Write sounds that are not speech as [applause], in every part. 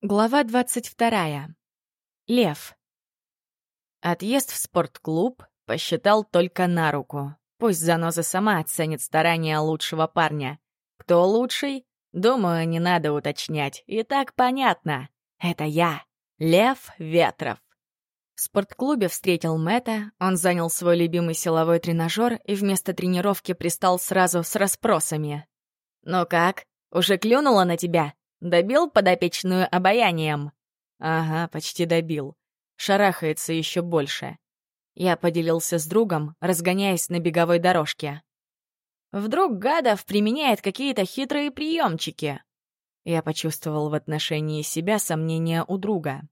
Глава 22. Лев. Отъезд в спортклуб посчитал только на руку. Пусть заноза сама оценит старания лучшего парня. Кто лучший? Думаю, не надо уточнять. И так понятно. Это я, Лев Ветров. В спортклубе встретил Мэтта, он занял свой любимый силовой тренажер и вместо тренировки пристал сразу с расспросами. «Ну как, уже клюнула на тебя?» Добил подопечную обаянием? Ага, почти добил. Шарахается еще больше. Я поделился с другом, разгоняясь на беговой дорожке. Вдруг Гадов применяет какие-то хитрые приемчики. Я почувствовал в отношении себя сомнения у друга.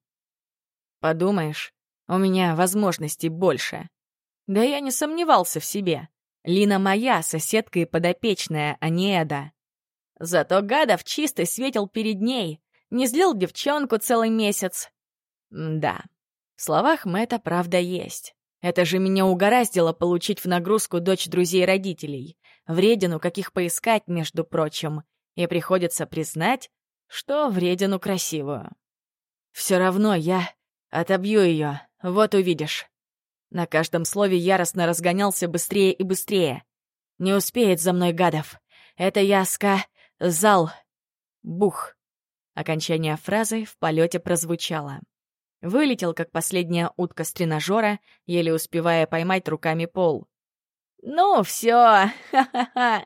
Подумаешь, у меня возможностей больше. Да я не сомневался в себе. Лина моя, соседка и подопечная, а не Эда. Зато Гадов чистый светил перед ней, не злил девчонку целый месяц. Да, в словах Мэтта правда есть. Это же меня угораздило получить в нагрузку дочь друзей родителей. Вредину каких поискать, между прочим. И приходится признать, что вредину красивую. Все равно я отобью ее, вот увидишь. На каждом слове яростно разгонялся быстрее и быстрее. Не успеет за мной гадов. Это я ска... Зал. Бух. Окончание фразы в полете прозвучало. Вылетел, как последняя утка с тренажера, еле успевая поймать руками пол. «Ну, все, ха-ха-ха!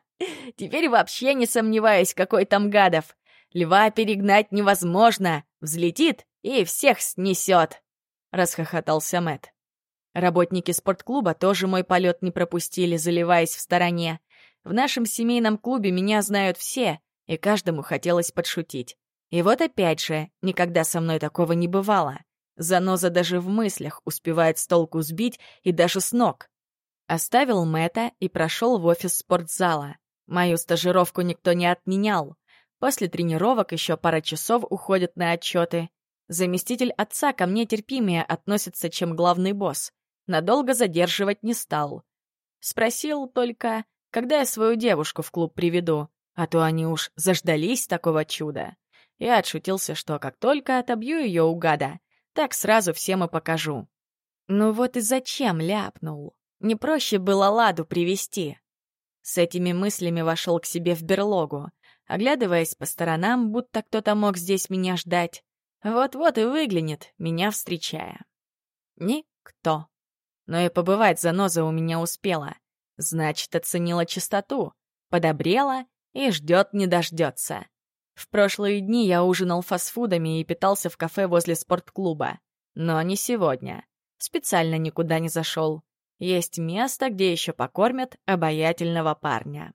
Теперь вообще не сомневаюсь, какой там гадов. Льва перегнать невозможно, взлетит и всех снесет!» — расхохотался Мэт. Работники спортклуба тоже мой полет не пропустили, заливаясь в стороне. В нашем семейном клубе меня знают все, и каждому хотелось подшутить. И вот опять же, никогда со мной такого не бывало. Заноза даже в мыслях успевает с толку сбить и даже с ног. Оставил Мэта и прошел в офис спортзала. Мою стажировку никто не отменял. После тренировок еще пара часов уходят на отчеты. Заместитель отца ко мне терпимее относится, чем главный босс. Надолго задерживать не стал. Спросил только, когда я свою девушку в клуб приведу, а то они уж заждались такого чуда. Я отшутился, что как только отобью ее у гада, так сразу всем и покажу. Ну вот и зачем ляпнул? Не проще было Ладу привести. С этими мыслями вошел к себе в берлогу, оглядываясь по сторонам, будто кто-то мог здесь меня ждать. Вот-вот и выглянет, меня встречая. Никто. Но и побывать заноза у меня успела. Значит, оценила чистоту, подобрела и ждет не дождется. В прошлые дни я ужинал фастфудами и питался в кафе возле спортклуба. Но не сегодня. Специально никуда не зашел. Есть место, где еще покормят обаятельного парня.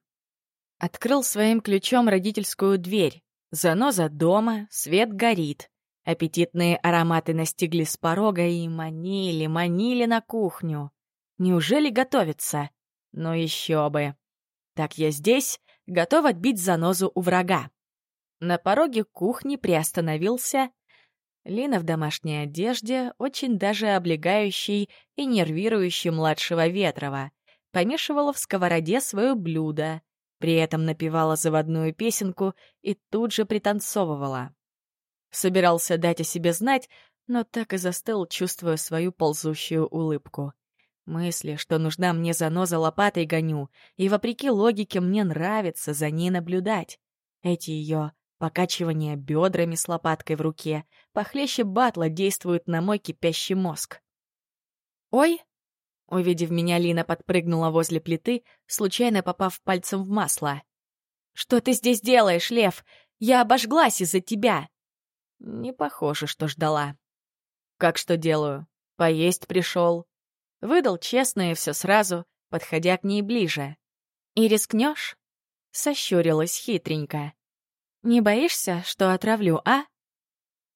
Открыл своим ключом родительскую дверь. Заноза дома, свет горит. Аппетитные ароматы настигли с порога и манили, манили на кухню. Неужели готовится? Ну еще бы. Так я здесь, готов отбить занозу у врага. На пороге кухни приостановился Лина в домашней одежде, очень даже облегающей и нервирующей младшего Ветрова, помешивала в сковороде свое блюдо, при этом напевала заводную песенку и тут же пританцовывала. Собирался дать о себе знать, но так и застыл, чувствуя свою ползущую улыбку. Мысли, что нужна мне заноза лопатой гоню, и вопреки логике мне нравится за ней наблюдать. Эти ее покачивания бедрами с лопаткой в руке похлеще батла действуют на мой кипящий мозг. «Ой!» Увидев меня, Лина подпрыгнула возле плиты, случайно попав пальцем в масло. «Что ты здесь делаешь, Лев? Я обожглась из-за тебя!» Не похоже, что ждала. «Как что делаю? Поесть пришел. Выдал честно и все сразу, подходя к ней ближе. «И рискнешь?» — сощурилась хитренько. «Не боишься, что отравлю, а?»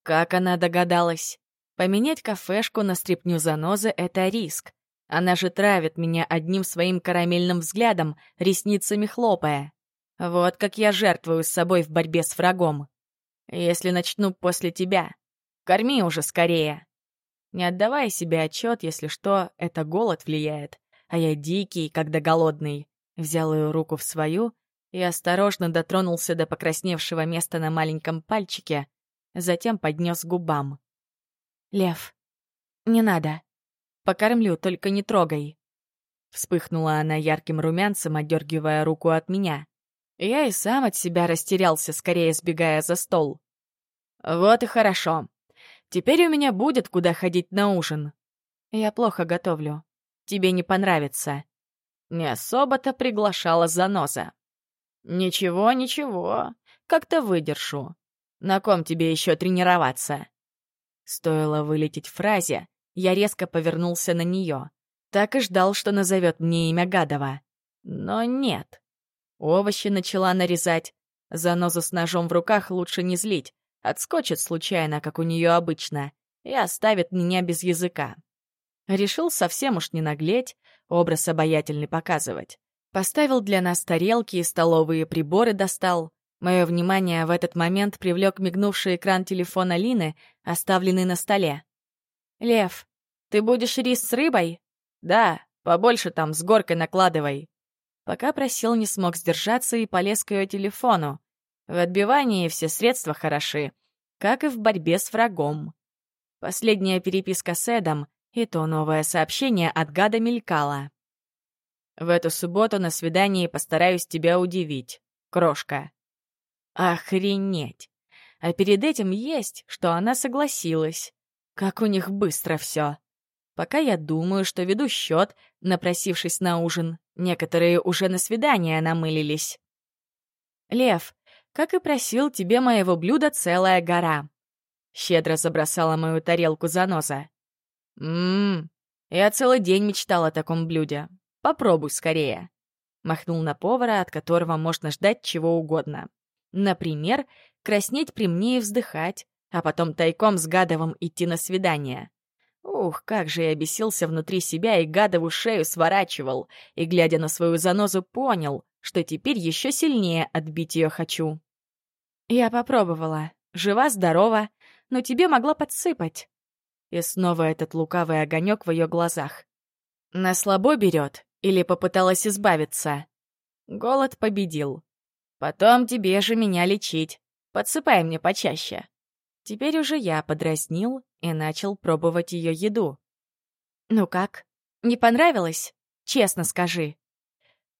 Как она догадалась? Поменять кафешку на стрипню занозы — это риск. Она же травит меня одним своим карамельным взглядом, ресницами хлопая. Вот как я жертвую с собой в борьбе с врагом. Если начну после тебя, корми уже скорее. Не отдавая себе отчет, если что, это голод влияет, а я дикий, когда голодный. Взял ее руку в свою и осторожно дотронулся до покрасневшего места на маленьком пальчике. затем поднес к губам. «Лев, не надо. Покормлю, только не трогай». Вспыхнула она ярким румянцем, отдергивая руку от меня. Я и сам от себя растерялся, скорее сбегая за стол. «Вот и хорошо. Теперь у меня будет куда ходить на ужин. Я плохо готовлю. Тебе не понравится». Не особо-то приглашала заноза. «Ничего, ничего. Как-то выдержу. На ком тебе еще тренироваться?» Стоило вылететь фразе, я резко повернулся на нее. Так и ждал, что назовет мне имя Гадова. Но нет. Овощи начала нарезать. Занозу с ножом в руках лучше не злить. Отскочит случайно, как у нее обычно, и оставит меня без языка. Решил совсем уж не наглеть, образ обаятельный показывать. Поставил для нас тарелки и столовые приборы достал. Мое внимание в этот момент привлек мигнувший экран телефона Лины, оставленный на столе. «Лев, ты будешь рис с рыбой?» «Да, побольше там, с горкой накладывай». Пока просил, не смог сдержаться и полез к ее телефону. В отбивании все средства хороши, как и в борьбе с врагом. Последняя переписка с Эдом и то новое сообщение от гада мелькало. В эту субботу на свидании постараюсь тебя удивить, крошка. Охренеть! А перед этим есть, что она согласилась. Как у них быстро все. Пока я думаю, что веду счет, напросившись на ужин, некоторые уже на свидание намылились. «Лев, как и просил, тебе моего блюда целая гора». Щедро забросала мою тарелку заноза. «Ммм, я целый день мечтал о таком блюде. Попробуй скорее. Махнул на повара, от которого можно ждать чего угодно. Например, краснеть при мне и вздыхать, а потом тайком с Гадовым идти на свидание. Ух, как же я бесился внутри себя и Гадову шею сворачивал, и, глядя на свою занозу, понял, что теперь еще сильнее отбить ее хочу. Я попробовала. Жива-здорова, но тебе могла подсыпать. И снова этот лукавый огонек в ее глазах. На слабо берет, или попыталась избавиться? Голод победил. Потом тебе же меня лечить. Подсыпай мне почаще. Теперь уже я подразнил и начал пробовать ее еду. «Ну как? Не понравилось? Честно скажи».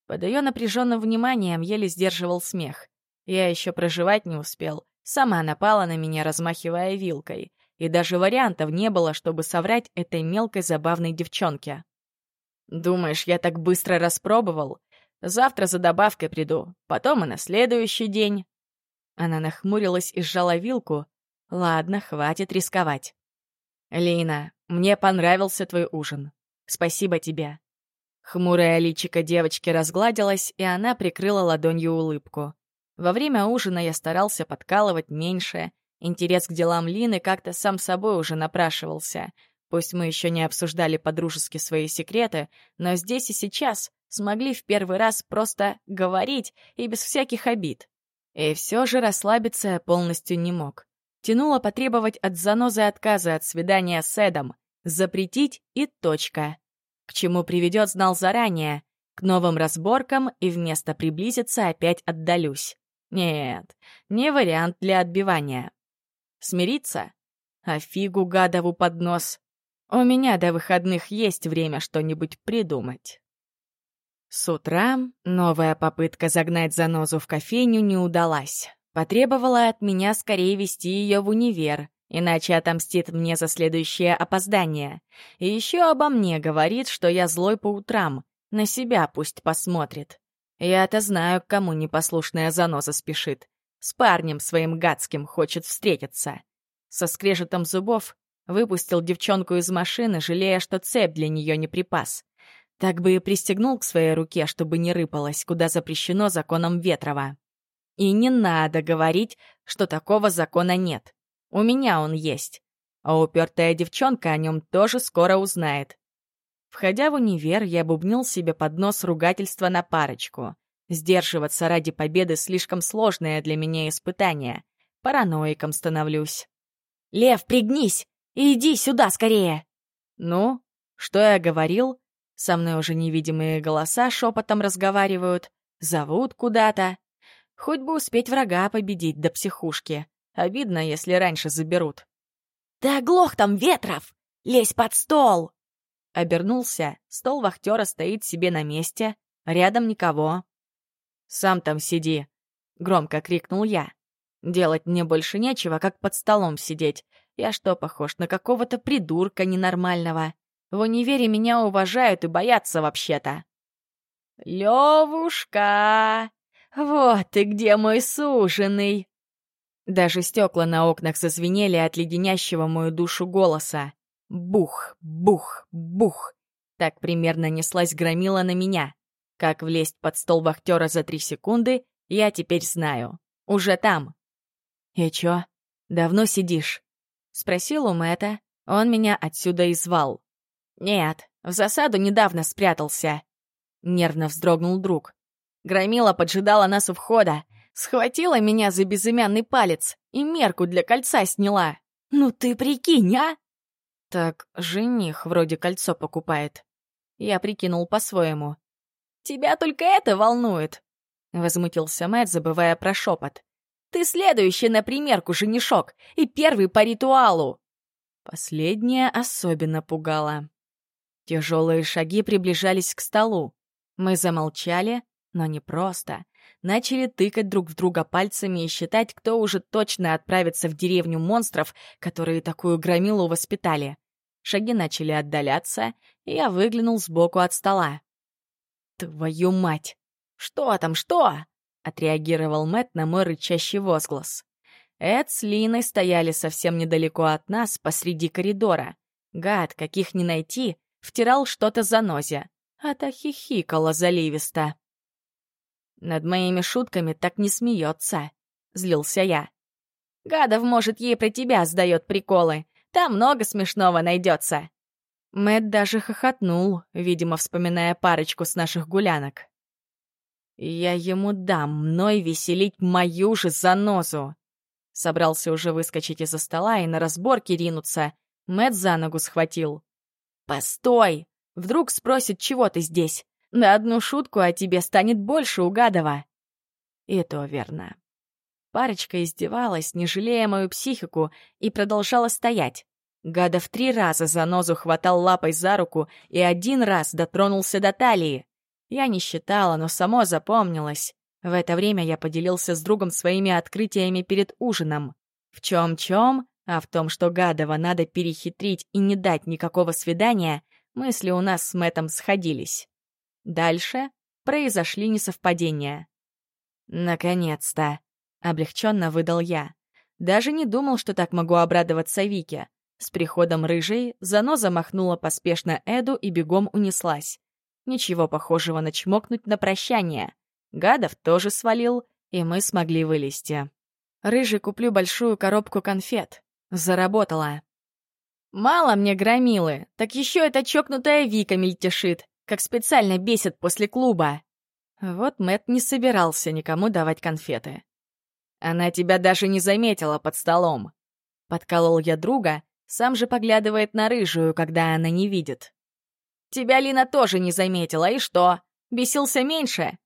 Под ее напряженным вниманием еле сдерживал смех. Я еще проживать не успел. Сама напала на меня, размахивая вилкой. И даже вариантов не было, чтобы соврать этой мелкой забавной девчонке. Думаешь, я так быстро распробовал? Завтра за добавкой приду, потом и на следующий день. Она нахмурилась и сжала вилку. Ладно, хватит рисковать. Лина, мне понравился твой ужин. Спасибо тебе. Хмурая личико девочки разгладилась, и она прикрыла ладонью улыбку. Во время ужина я старался подкалывать меньше. Интерес к делам Лины как-то сам собой уже напрашивался — Пусть мы еще не обсуждали подружески свои секреты, но здесь и сейчас смогли в первый раз просто говорить и без всяких обид. И все же расслабиться я полностью не мог. Тянуло потребовать от занозы отказа от свидания с Эдом, запретить и точка. К чему приведет, знал заранее. К новым разборкам и вместо приблизиться опять отдалюсь. Нет, не вариант для отбивания. Смириться? А фигу гадову под нос. У меня до выходных есть время что-нибудь придумать. С утра новая попытка загнать занозу в кофейню не удалась. Потребовала от меня скорее вести ее в универ, иначе отомстит мне за следующее опоздание. И еще обо мне говорит, что я злой по утрам. На себя пусть посмотрит. Я-то знаю, к кому непослушная заноза спешит. С парнем своим гадским хочет встретиться. Со скрежетом зубов Выпустил девчонку из машины, жалея, что цепь для нее не припас. Так бы и пристегнул к своей руке, чтобы не рыпалась, куда запрещено законом Ветрова. И не надо говорить, что такого закона нет. У меня он есть. А упертая девчонка о нем тоже скоро узнает. Входя в универ, я бубнил себе под нос ругательства на парочку. Сдерживаться ради победы слишком сложное для меня испытание. Параноиком становлюсь. «Лев, пригнись! Иди сюда скорее!» «Ну, что я говорил?» Со мной уже невидимые голоса шепотом разговаривают, зовут куда-то. Хоть бы успеть врага победить до психушки, Обидно, если раньше заберут. «Да глох там ветров! Лезь под стол!» Обернулся, стол вахтера стоит себе на месте, рядом никого. «Сам там сиди!» — громко крикнул я. «Делать мне больше нечего, как под столом сидеть. Я что, похож на какого-то придурка ненормального? В универе меня уважают и боятся вообще-то». «Левушка! Вот ты где мой суженый!» Даже стекла на окнах зазвенели от леденящего мою душу голоса. Бух, бух, бух. Так примерно неслась громила на меня. Как влезть под стол вахтера за три секунды, я теперь знаю. Уже там. «И чё, давно сидишь?» — спросил у Мэтта. Он меня отсюда и звал. «Нет, в засаду недавно спрятался». Нервно вздрогнул друг. Громила поджидала нас у входа. Схватила меня за безымянный палец и мерку для кольца сняла. Ну ты прикинь, а? Так жених вроде кольцо покупает. Я прикинул по-своему. Тебя только это волнует? Возмутился Мэтт, забывая про шепот. Ты следующий на примерку, женишок, и первый по ритуалу. Последнее особенно пугало. Тяжелые шаги приближались к столу. Мы замолчали, но не просто начали тыкать друг в друга пальцами и считать, кто уже точно отправится в деревню монстров, которые такую громилу воспитали. Шаги начали отдаляться, и я выглянул сбоку от стола. «Твою мать! Что там, что?» — отреагировал Мэт на мой рычащий возглас. Эд с Линой стояли совсем недалеко от нас, посреди коридора. Гад, каких не найти, втирал что-то за нозе, а та хихикала заливисто. Над моими шутками так не смеется, злился я. Гадов, может, ей про тебя сдает приколы. Там много смешного найдется. Мэт даже хохотнул, видимо, вспоминая парочку с наших гулянок. «Я ему дам мной веселить мою же занозу!» Собрался уже выскочить из-за стола и на разборке ринуться. Мэт за ногу схватил. «Постой! Вдруг спросит, чего ты здесь? На одну шутку о тебе станет больше угадова. И то верно. Парочка издевалась, не жалея мою психику, и продолжала стоять. Гадов три раза за нозу хватал лапой за руку и один раз дотронулся до талии. Я не считала, но само запомнилось. В это время я поделился с другом своими открытиями перед ужином. В чем-чем, а в том, что Гадова надо перехитрить и не дать никакого свидания, мысли у нас с Мэтом сходились. Дальше произошли несовпадения. «Наконец-то!» — облегченно выдал я. Даже не думал, что так могу обрадоваться Вике. С приходом рыжей заноза махнула поспешно Эду и бегом унеслась. Ничего похожего на чмокнуть на прощание. Гадов тоже свалил, и мы смогли вылезти. Рыжий куплю большую коробку конфет. Заработала. Мало мне громилы, так еще эта чокнутая Вика мельтешит как специально бесит после клуба. Вот Мэт не собирался никому давать конфеты. Она тебя даже не заметила под столом. Подколол я друга, сам же поглядывает на рыжую, когда она не видит. Тебя Лина тоже не заметила, и что? Бесился меньше?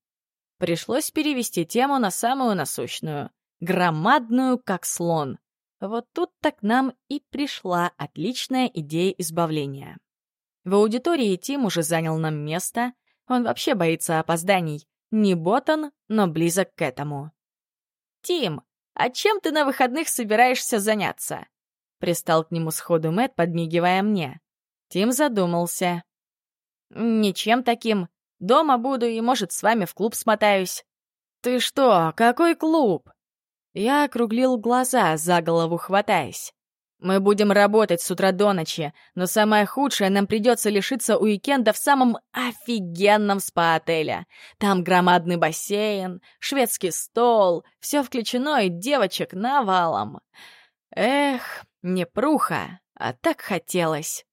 Пришлось перевести тему на самую насущную, громадную, как слон. Вот тут-то к нам и пришла отличная идея избавления. В аудитории Тим уже занял нам место. Он вообще боится опозданий. Не ботан, но близок к этому. «Тим, а чем ты на выходных собираешься заняться?» Пристал к нему сходу Мэт, подмигивая мне. Тим задумался. «Ничем таким. Дома буду и, может, с вами в клуб смотаюсь». «Ты что, какой клуб?» Я округлил глаза, за голову хватаясь. Мы будем работать с утра до ночи, но самое худшее, нам придется лишиться уикенда в самом офигенном спа-отеле. Там громадный бассейн, шведский стол, все включено и девочек навалом. Эх, не пруха, а так хотелось.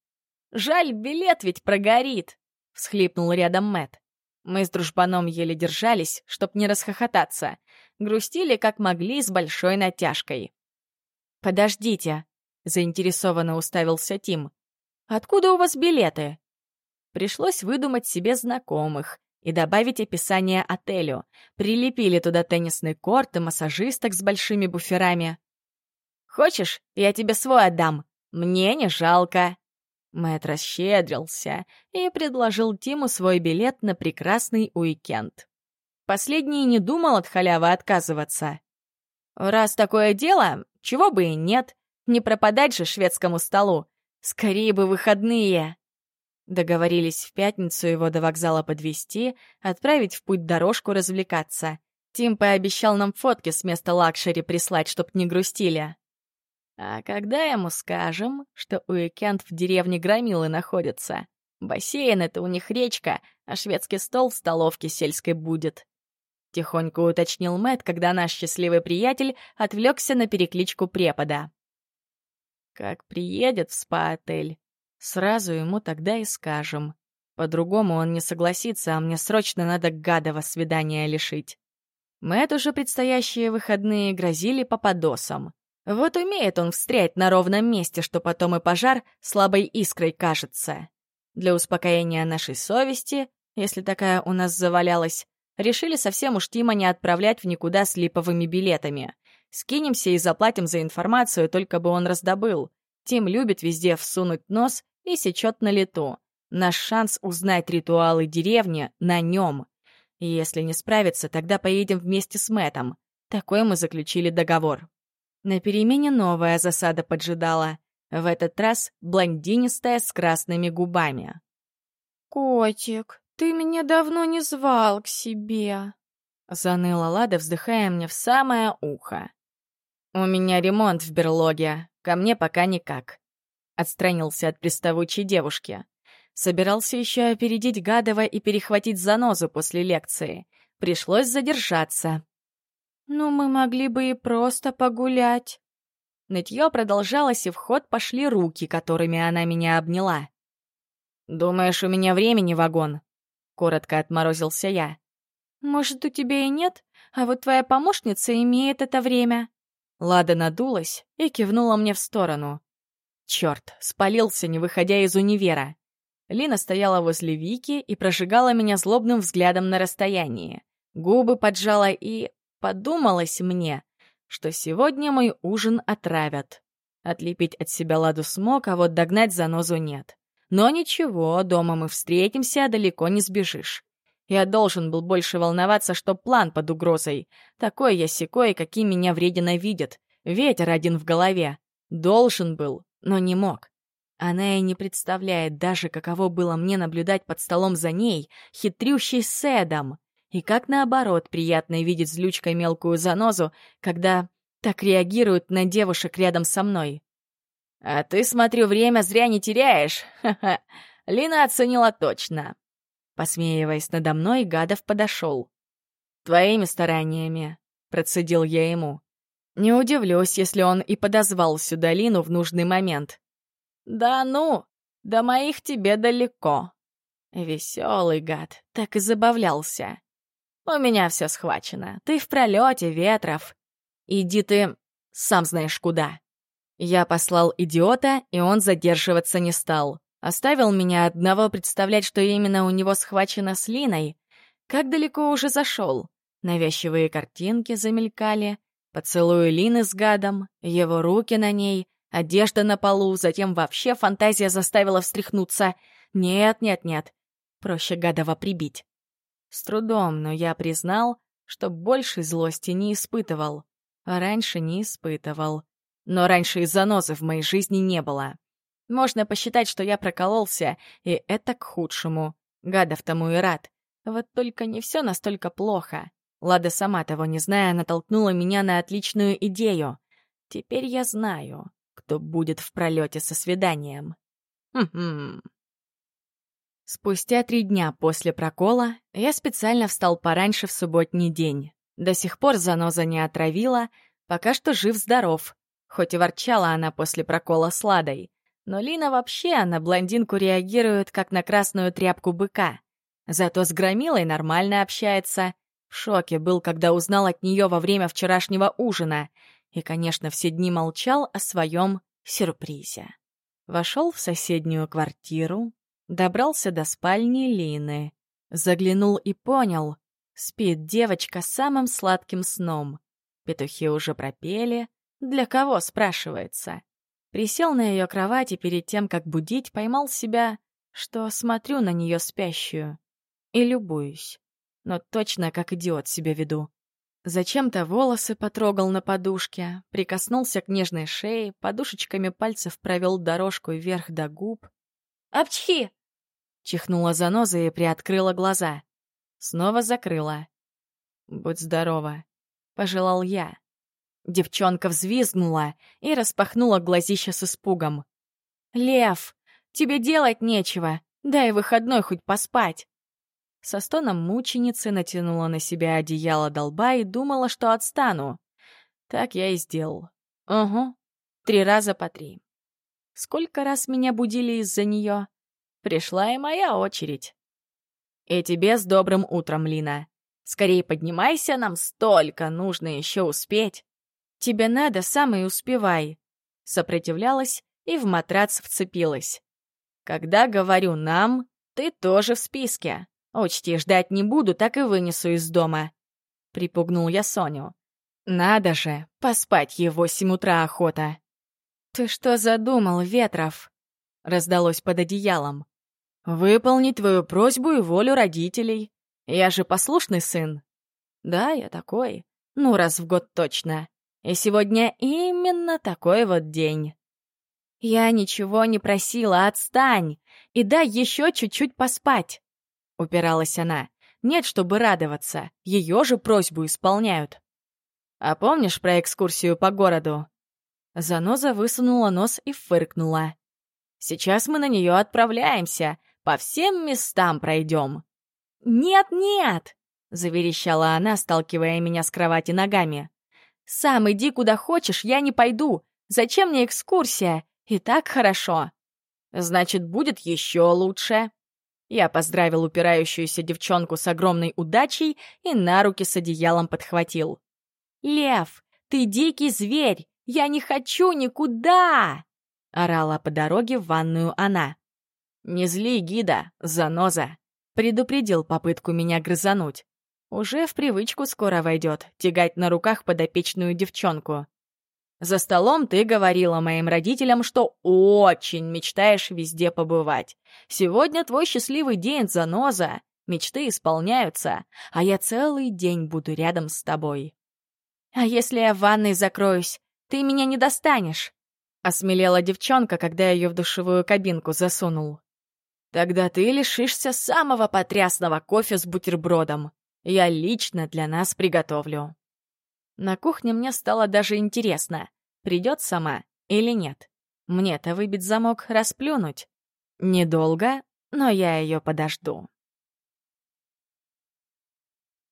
Жаль, билет ведь прогорит, — всхлипнул рядом Мэт. Мы с дружбаном еле держались, чтоб не расхохотаться. Грустили, как могли, с большой натяжкой. «Подождите», — заинтересованно уставился Тим. «Откуда у вас билеты?» Пришлось выдумать себе знакомых и добавить описание отелю. Прилепили туда теннисный корт и массажисток с большими буферами. Хочешь, я тебе свой отдам? Мне не жалко». Мэтт расщедрился и предложил Тиму свой билет на прекрасный уикенд. Последний не думал от халявы отказываться. «Раз такое дело, чего бы и нет. Не пропадать же шведскому столу. Скорее бы выходные!» Договорились в пятницу его до вокзала подвести, отправить в путь дорожку развлекаться. Тим пообещал нам фотки с места luxury прислать, чтоб не грустили. А когда ему скажем, что уикенд в деревне Громилы находится? Бассейн — это у них речка, а шведский стол в столовке сельской будет. Тихонько уточнил Мэт, когда наш счастливый приятель отвлекся на перекличку препода. Как приедет в спа-отель, сразу ему тогда и скажем. По-другому он не согласится, а мне срочно надо гадова свидания лишить. Мэт уже предстоящие выходные грозили попадосом. Вот умеет он встрять на ровном месте, что потом и пожар слабой искрой кажется. Для успокоения нашей совести, если такая у нас завалялась, решили совсем уж Тима не отправлять в никуда с липовыми билетами. Скинемся и заплатим за информацию, только бы он раздобыл. Тим любит везде всунуть нос и сечет на лету. Наш шанс узнать ритуалы деревни на нем. Если не справится, тогда поедем вместе с Мэтом. Такой мы заключили договор. На перемене новая засада поджидала. В этот раз блондинистая с красными губами. «Котик, ты меня давно не звал к себе», — заныла Лада, вздыхая мне в самое ухо. «У меня ремонт в берлоге, ко мне пока никак», — отстранился от приставучей девушки. Собирался еще опередить Гадова и перехватить занозу после лекции. Пришлось задержаться, «Ну, мы могли бы и просто погулять». Нытье продолжалось, и в ход пошли руки, которыми она меня обняла. «Думаешь, у меня времени вагон?» — коротко отморозился я. «Может, у тебя и нет, а вот твоя помощница имеет это время». Лада надулась и кивнула мне в сторону. Черт, спалился, не выходя из универа. Лина стояла возле Вики и прожигала меня злобным взглядом на расстоянии. Губы поджала и Подумалось мне, что сегодня мой ужин отравят. Отлепить от себя ладу смог, а вот догнать занозу нет. Но ничего, дома мы встретимся, а далеко не сбежишь. Я должен был больше волноваться, что план под угрозой. Такой я секой, каким меня вредина видит. Ветер один в голове. Должен был, но не мог. Она и не представляет даже, каково было мне наблюдать под столом за ней, хитрющей Сэдом. И как наоборот приятно видеть злючкой мелкую занозу, когда так реагируют на девушек рядом со мной. «А ты, смотрю, время зря не теряешь. [laughs] Ха-ха. Лина оценила точно». Посмеиваясь надо мной, Гадов подошел. «Твоими стараниями», — процедил я ему. Не удивлюсь, если он и подозвал сюда Лину в нужный момент. «Да ну, до моих тебе далеко». Веселый гад, так и забавлялся. У меня все схвачено. Ты в пролете, Ветров. Иди ты сам знаешь куда. Я послал идиота, и он задерживаться не стал. Оставил меня одного представлять, что именно у него схвачено с Линой. Как далеко уже зашел. Навязчивые картинки замелькали. Поцелуй Лины с гадом, его руки на ней, одежда на полу, затем вообще фантазия заставила встряхнуться. Нет, нет, нет. Проще гадова прибить. С трудом, но я признал, что большей злости не испытывал. Раньше не испытывал. Но раньше и занозы в моей жизни не было. Можно посчитать, что я прокололся, и это к худшему. Гадов тому и рад. Вот только не все настолько плохо. Лада, сама того не зная, натолкнула меня на отличную идею. Теперь я знаю, кто будет в пролете со свиданием. Хм-хм. Спустя три дня после прокола я специально встал пораньше в субботний день. До сих пор заноза не отравила, пока что жив-здоров. Хоть и ворчала она после прокола с Ладой. Но Лина вообще на блондинку реагирует, как на красную тряпку быка. Зато с Громилой нормально общается. В шоке был, когда узнал от нее во время вчерашнего ужина. И, конечно, все дни молчал о своем сюрпризе. Вошел в соседнюю квартиру, Добрался до спальни Лины. Заглянул и понял. Спит девочка самым сладким сном. Петухи уже пропели, Для кого, спрашивается? Присел на ее кровать и перед тем, как будить, поймал себя, что смотрю на нее спящую. И любуюсь. Но точно как идиот себя веду. Зачем-то волосы потрогал на подушке, прикоснулся к нежной шее, подушечками пальцев провел дорожку вверх до губ. «Апчхи!» — чихнула заноза и приоткрыла глаза. Снова закрыла. «Будь здорова», — пожелал я. Девчонка взвизгнула и распахнула глазища с испугом. «Лев, тебе делать нечего. Дай выходной хоть поспать». Со стоном мученицы натянула на себя одеяло долба и думала, что отстану. Так я и сделал. Угу. Три раза по три. Сколько раз меня будили из-за нее? Пришла и моя очередь. И тебе с добрым утром, Лина. Скорее поднимайся, нам столько нужно еще успеть. Тебе надо, сам и успевай. Сопротивлялась и в матрац вцепилась. Когда говорю «нам», ты тоже в списке. Учти, ждать не буду, так и вынесу из дома. Припугнул я Соню. Надо же, поспать ей в восемь утра охота. Ты что задумал, Ветров? Раздалось под одеялом. Выполнить твою просьбу и волю родителей. Я же послушный сын. Да, я такой. Ну, раз в год точно. И сегодня именно такой вот день. Я ничего не просила, отстань. И дай еще чуть-чуть поспать. Упиралась она. Нет, чтобы радоваться. Ее же просьбу исполняют. А помнишь про экскурсию по городу? Заноза высунула нос и фыркнула. Сейчас мы на нее отправляемся. По всем местам пройдем. «Нет-нет!» — заверещала она, сталкивая меня с кровати ногами. «Сам иди куда хочешь, я не пойду. Зачем мне экскурсия? И так хорошо». «Значит, будет еще лучше». Я поздравил упирающуюся девчонку с огромной удачей и на руки с одеялом подхватил. «Лев, ты дикий зверь! Я не хочу никуда!» — орала по дороге в ванную она. «Не зли, гида, заноза!» — предупредил попытку меня грызануть. Уже в привычку скоро войдет тягать на руках подопечную девчонку. За столом ты говорила моим родителям, что очень мечтаешь везде побывать. Сегодня твой счастливый день, заноза. Мечты исполняются, а я целый день буду рядом с тобой. А если я в ванной закроюсь, ты меня не достанешь? Осмелела девчонка, когда ее в душевую кабинку засунул. Тогда ты лишишься самого потрясного кофе с бутербродом. Я лично для нас приготовлю. На кухне мне стало даже интересно, придет сама или нет. Мне-то выбить замок, расплюнуть. Недолго, но я ее подожду.